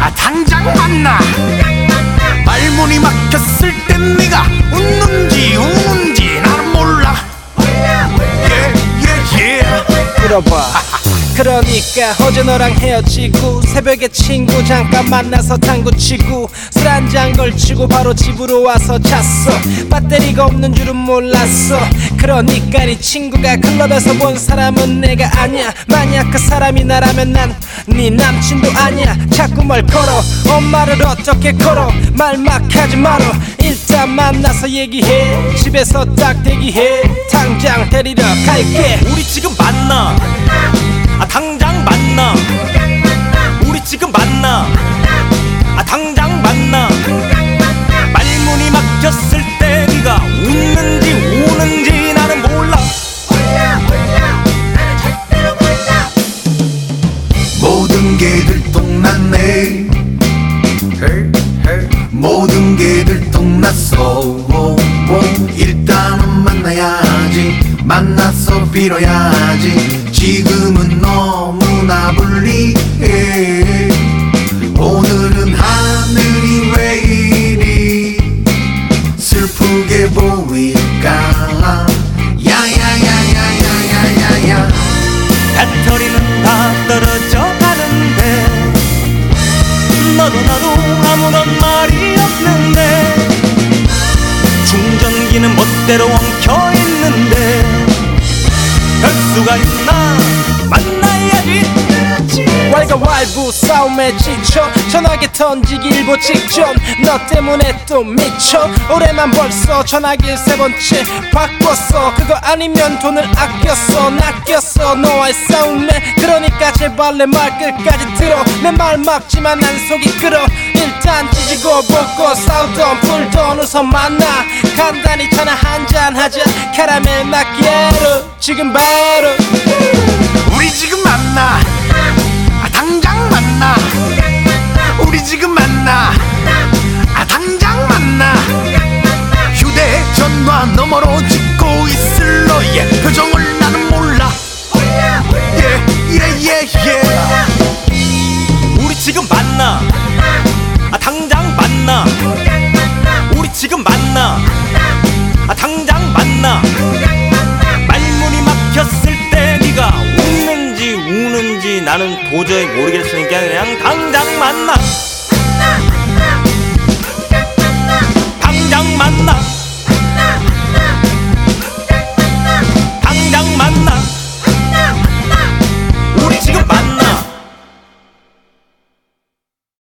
아 당장 만나. 말문이 막혔을 땐 네가 웃는지 우 그러니까 어제 너랑 헤어지고 새벽에 친구 잠깐 만나서 당구 치고 술 한 잔 걸치고 바로 집으로 와서 잤어. 배터리가 없는 줄은 몰랐어. 그러니까 네 친구가 클럽에서 본 사람은 내가 아니야. 만약 그 사람이 나라면 난 네 남친도 아니야. 자꾸 뭘 걸어. 엄마를 어떻게 걸어? 말 막 하지 말어. 일단 만나서 얘기해. 집에서 딱 대기해. 당장 데리러 갈게. 우리 지금 만나. 아 당장 모든 게 들통났어 일단은 만나야지. 만나서 빌어야지. 지금은 너무나 불리해. 오늘은 하늘이 왜 이리 슬프게 보일까 야야야야야야야. 배터리는 다 떨어져. 너도 나도 아무런 말이 없는데 충전기는 멋대로 엉켜 있는데 별 수가 있나? 만나야지 왈가왈부 싸움에 지쳐 전화기 던지기 일보 직전 너 때문에 또 미쳐 올해만 벌써 전화기 세 번째 바꿨어. 그거 아니면 돈을 아꼈어. 낚였어. 너와의 싸움에 그러니까 제발 내 말 끝까지 들어. 내 말 막지만 난 속이 끓어. 일단 찢고 벗고 싸우던 풀던 웃어 만나. 간단히 전화 한잔 하자. 카라멜 마키아로. 지금 바로. 우리 지금 만나 전화 너머로 짓고 있을 너의 표정을 나는 몰라. 예예예예. 우리 지금 만나. 아 당장 만나. 우리 지금 만나. 아 당장 만나. 말문이 막혔을 때 네가 웃는지 우는지 나는 도저히 모르겠으니까 그냥 당장 만나